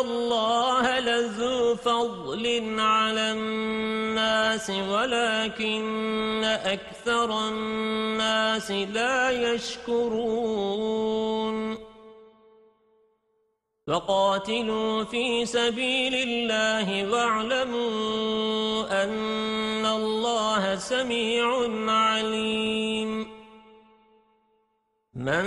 الله لذو فضل على الناس ولكن أكثر الناس لا يشكرون. وقاتلوا في سبيل الله واعلموا أن الله سميع عليم. من